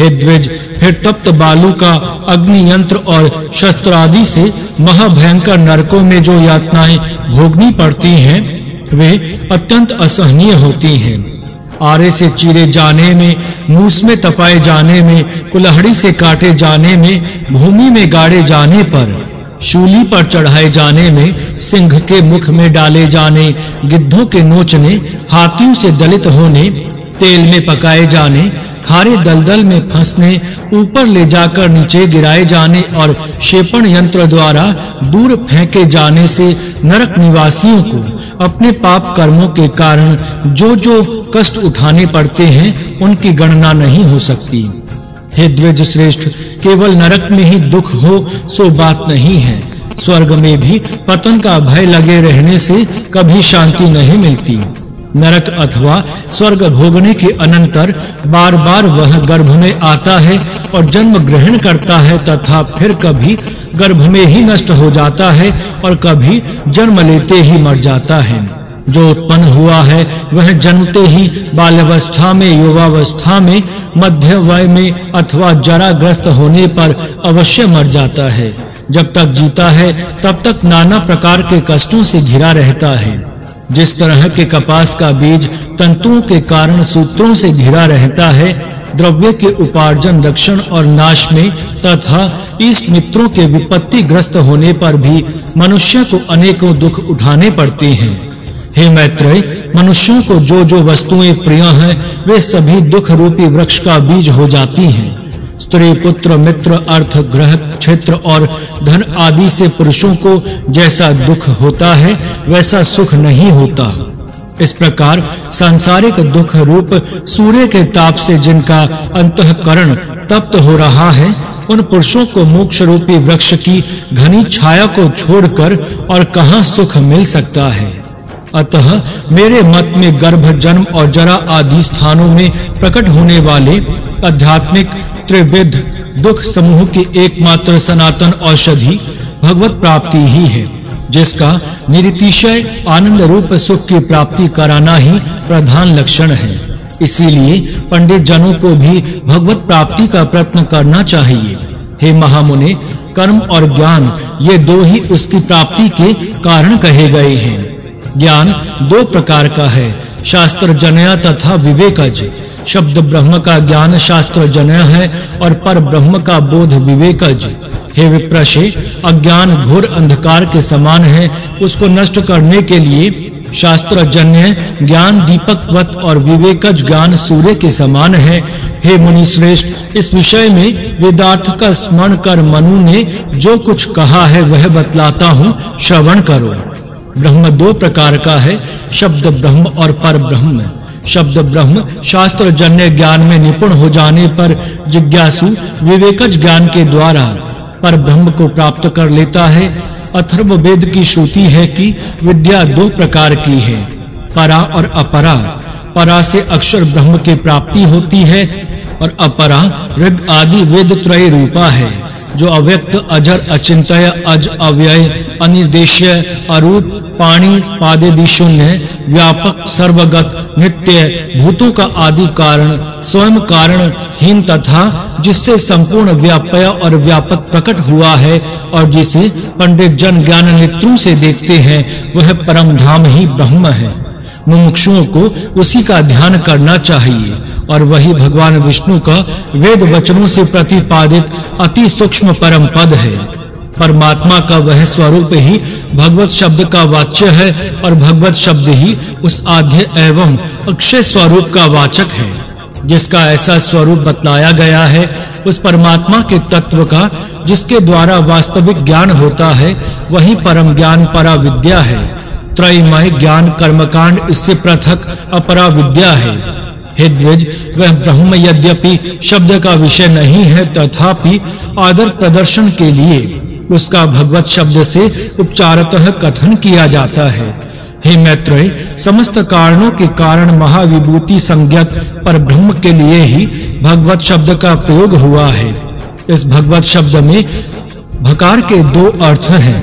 हे द्विज फिर तप्त बालू का अग्नि यंत्र और शस्त्र आदि से महाभयंकर नरकों में जो यातनाएँ भोगनी पड़ती हैं, वे अत्यंत असहनीय होती हैं। आरे से चीरे जाने में, मूस में तपाए जाने में, कुल्हड़ी से काटे जाने में, भूमि में गाड़े जाने पर, शूली पर चढ़ाए जाने में, सिंह के मुख में डाले जाने, गिद्धों के नोचने, हाथियों से दलित होने, तेल में पकाए जाने खारे दलदल में फंसने, ऊपर ले जाकर नीचे गिराए जाने और क्षेपण यंत्र द्वारा दूर फेंके जाने से नरक निवासियों को अपने पाप कर्मों के कारण जो जो कष्ट उठाने पड़ते हैं, उनकी गणना नहीं हो सकती। हे द्विज श्रेष्ठ केवल नरक में ही दुख हो, सो बात नहीं है। स्वर्ग में भी पतन का भय लगे रहने से कभी शांति नहीं मिलती। नरक अथवा स्वर्ग भोगने के अनंतर बार-बार वह गर्भ में आता है और जन्म ग्रहण करता है तथा फिर कभी गर्भ में ही नष्ट हो जाता है और कभी जन्म लेते ही मर जाता है। जो उत्पन्न हुआ है, वह जन्मते ही बाल्यावस्था में युवावस्था में मध्य वय में अथवा जराग्रस्त होने पर अवश्य मर जाता है। जब तक जीता है, तब तक नाना प्रकार के कष्टों से घिरा रहता है। जिस तरह के कपास का बीज तंतुओं के कारण सूत्रों से घिरा रहता है, द्रव्य के उपार्जन, रक्षण और नाश में तथा इस मित्रों के विपत्ति ग्रस्त होने पर भी मनुष्य को अनेकों दुख उठाने पड़ते हैं। हे मैत्रेय, मनुष्यों को जो जो वस्तुएँ प्रिय हैं, वे सभी दुख रूपी वृक्ष का बीज हो जाती हैं। स्त्री, पुत्र, मित्र, अर्थ, ग्रह, क्षेत्र और धन आदि से पुरुषों को जैसा दुख होता है, वैसा सुख नहीं होता। इस प्रकार सांसारिक दुख रूप सूर्य के ताप से जिनका अंतःकरण तप्त हो रहा है, उन पुरुषों को मोक्ष रूपी वृक्ष की घनी छाया को छोड़कर और कहाँ सुख मिल सकता है? अतः मेरे मत में गर्भ जन्म और जरा आदि स्थानों में प्रकट होने वाले आध्यात्मिक त्रिविध दुख समूह की एकमात्र सनातन औषधि भगवत प्राप्ति ही है, जिसका निरतिशय आनंद रूप सुख की प्राप्ति कराना ही प्रधान लक्षण है। इसीलिए पंडित जनों को भी भगवत प्राप्ति का प्रयत्न करना चाहिए। हे महामुने, कर्म और ज्ञान ये दो ही उसकी प्राप्ति के कारण कहे गए हैं। ज्ञान दो प्रकार का है शास्त्र जनया तथा विवेकज। शब्द ब्रह्म का ज्ञान शास्त्र जनय है और पर ब्रह्म का बोध विवेकज। हे विप्रशे, अज्ञान घोर अंधकार के समान है। उसको नष्ट करने के लिए शास्त्र जन्य ज्ञान दीपकवत और विवेकज ज्ञान सूर्य के समान है। हे मुनि श्रेष्ठ, इस विषय में वेदार्थ का स्मरण कर मनु ने जो कुछ कहा है वह बतलाता हूँ। श्रवण करो। ब्रह्म दो प्रकार का है, शब्द ब्रह्म और पर ब्रह्म। शब्द ब्रह्म, शास्त्र, जन्य ज्ञान में निपुण हो जाने पर जिज्ञासु विवेकज ज्ञान के द्वारा पर ब्रह्म को प्राप्त कर लेता है। अथर्व वेद की श्रुति है कि विद्या दो प्रकार की है, परा और अपरा। परा से अक्षर ब्रह्म की प्राप्ति होती है और अपरा ऋग आदि वेद त्रय रूपा है, जो अव्यक्त, अजर, अचिंत्य, अज, अव्यय, अनिर्देश्य, अरूप, पाणी पादेदि शून्य, व्यापक, सर्वगत नित्य भूतों का आदि कारण, स्वयं कारण, हीन तथा, जिससे संपूर्ण व्यापय और व्यापक प्रकट हुआ है और जिसे पंडित जन ज्ञान नेत्रों से देखते हैं, वह परम धाम ही ब्रह्म है। मुमुक्षुओं को उसी का ध्यान करना चाहिए और वही भगवान विष्णु का वेद वचनों से प्रतिपादित अति सूक्ष्म परम पद है। परमात्मा का वह स्वरूप ही भगवत शब्द का वाच्य है और भगवत शब्द ही उस आद्य एवं अक्षय स्वरूप का वाचक है, जिसका ऐसा स्वरूप बतलाया गया है उस परमात्मा के तत्व का, जिसके द्वारा वास्तविक ज्ञान होता है, वही परम ज्ञान परा विद्या है। त्रयमय ज्ञान कर्मकांड इससे पृथक अपरा विद्या है। हे द्विज, वह ब्रह्म यद्यपि शब्द का विषय नहीं है, तथापि आदर प्रदर्शन के लिए उसका भगवत शब्द से उपचारतः कथन किया जाता है। हे मैत्रेय, समस्त कारणों के कारण महाविभूति संज्ञक पर ब्रह्म के लिए ही भगवत शब्द का प्रयोग हुआ है। इस भगवत शब्द में भकार के दो अर्थ हैं,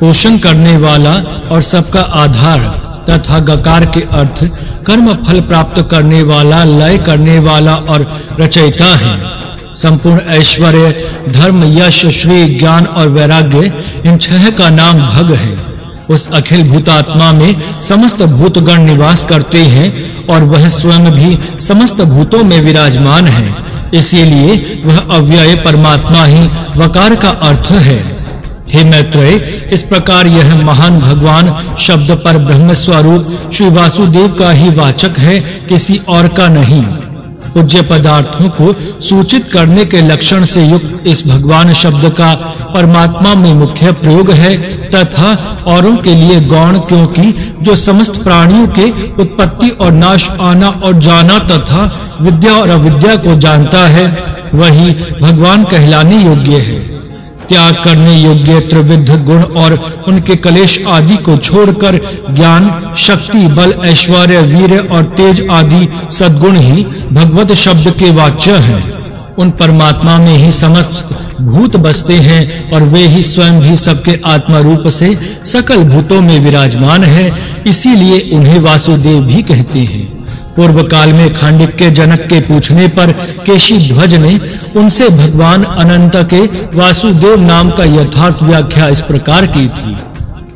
पोषण करने वाला और सबका आधार, तथा गकार के अर्थ, कर्म फल प्राप्त करने वाला, लय करने वाला और रचयिता है। संपूर्ण ऐश्वर्य धर्म यश श्री ज्ञान और वैराग्य, इन छह का नाम भग है। उस अखिल भूतात्मा में समस्त भूतगण निवास करते हैं और वह स्वयं भी समस्त भूतों में विराजमान है। इसीलिए वह अव्यय परमात्मा ही वकार का अर्थ है। हे मैत्रेय, इस प्रकार यह महान भगवान शब्द पर ब्रह्म स्वरूप श्री वासुदेव का ही वाचक है, किसी और का नहीं। पूज्य पदार्थों को सूचित करने के लक्षण से युक्त इस भगवान शब्द का परमात्मा में मुख्य प्रयोग है, तथा औरों के लिए गौण, क्योंकि जो समस्त प्राणियों के उत्पत्ति और नाश आना और जाना तथा विद्या और अविद्या को जानता है, वही भगवान कहलाने योग्य है। त्याग करने योग्य त्रिविध गुण और उनके कलेश आदि को छोड़कर ज्ञान, शक्ति, बल, ऐश्वर्य वीर और तेज आदि सद्गुण ही भगवत शब्द के वाच्य हैं। उन परमात्मा में ही समस्त भूत बसते हैं और वे ही स्वयं भी सबके आत्मा रूप से सकल भूतों में विराजमान है, इसीलिए उन्हें वासुदेव भी कहते हैं। पूर्व काल में खांडिक के जनक के पूछने पर केशी ध्वज ने उनसे भगवान अनंत के वासुदेव नाम का यथार्थ व्याख्या इस प्रकार की थी।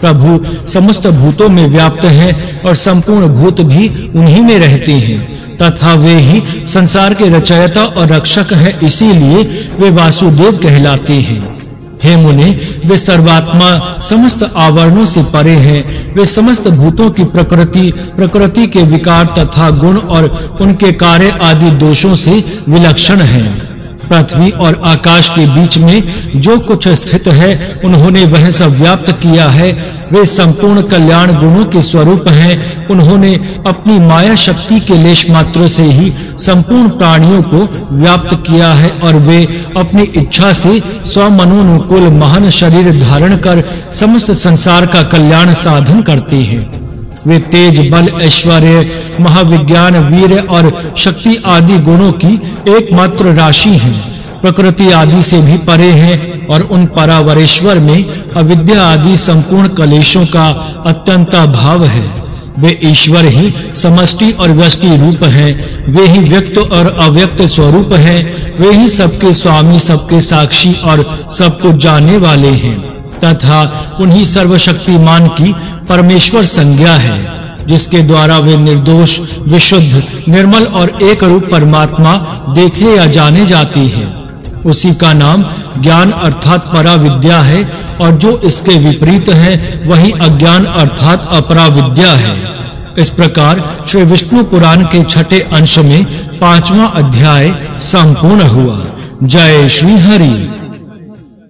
प्रभु समस्त भूतों में व्याप्त हैं और संपूर्ण भूत भी उन्हीं में रहते हैं। तथा वे ही संसार के रचयिता और रक्षक हैं, इसीलिए वे वासुदेव कहलाते हैं। हे मुने, वे सर्वात्मा समस्त आवरणों से परे हैं। वे समस्त भूतों की प्रकृति प्रकृति के विकार तथा गुण और उनके कार्य आदि दोषों से विलक्षण हैं। पृथ्वी और आकाश के बीच में जो कुछ स्थित है, उन्होंने वह सब व्याप्त किया है। वे संपूर्ण कल्याण गुणों के स्वरूप हैं। उन्होंने अपनी माया शक्ति के लेश मात्र से ही संपूर्ण प्राणियों को व्याप्त किया है और वे अपनी इच्छा से स्वमनोनुकूल महान शरीर धारण कर समस्त संसार का कल्याण साधन करते हैं। वे तेज, बल, ऐश्वर्य, महाविज्ञान, वीर और शक्ति आदि गुणों की एकमात्र राशि हैं। प्रकृति आदि से भी परे हैं और उन परावरेश्वर में अविद्या आदि संपूर्ण कलेशों का अत्यंत भाव है। वे ईश्वर ही समष्टि और व्यष्टि रूप हैं। वे ही व्यक्त और अव्यक्त स्वरूप हैं। वे ही सबके स्वामी, सबके साक्षी और सबको जानने वाले हैं। तथा उन्हीं सर्वशक्तिमान की परमेश्वर संज्ञा है, जिसके द्वारा वे निर्दोष, विशुद्ध, निर्मल और एक रूप परमात्मा देखे या जाने जाती हैं। उसी का नाम ज्ञान अर्थात परा विद्या है, और जो इसके विपरीत है, वही अज्ञान अर्थात अपरा विद्या है। इस प्रकार श्री विष्णु पुराण के छठे अंश में पांचवा अध्याय संपूर्ण हुआ। जय श्री हरि।